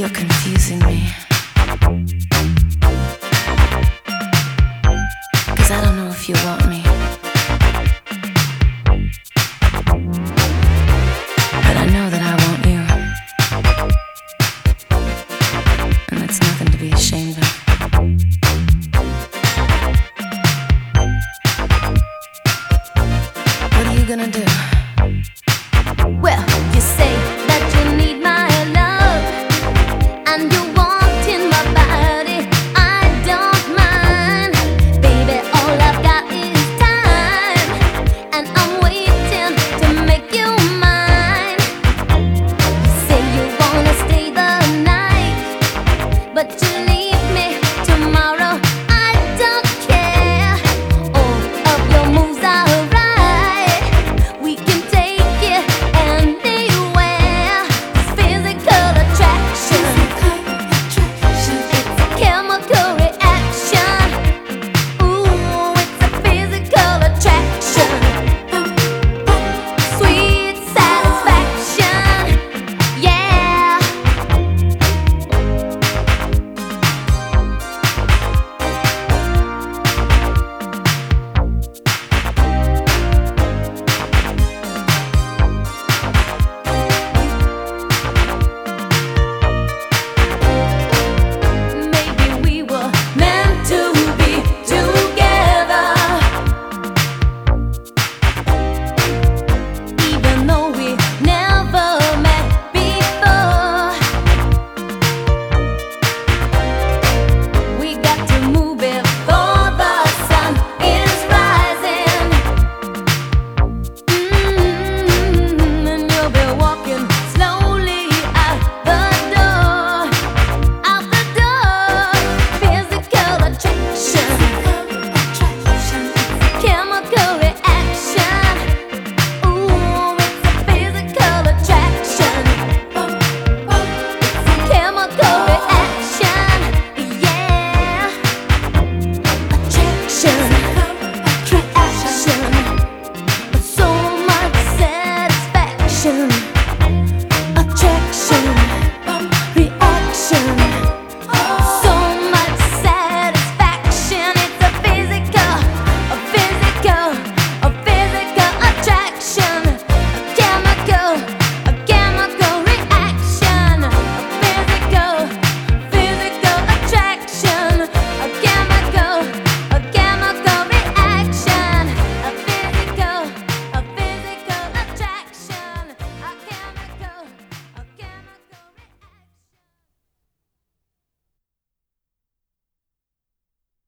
You're confusing me. I don't know if you want me. But I know that I want you. And nothing to be ashamed of. What are you gonna do?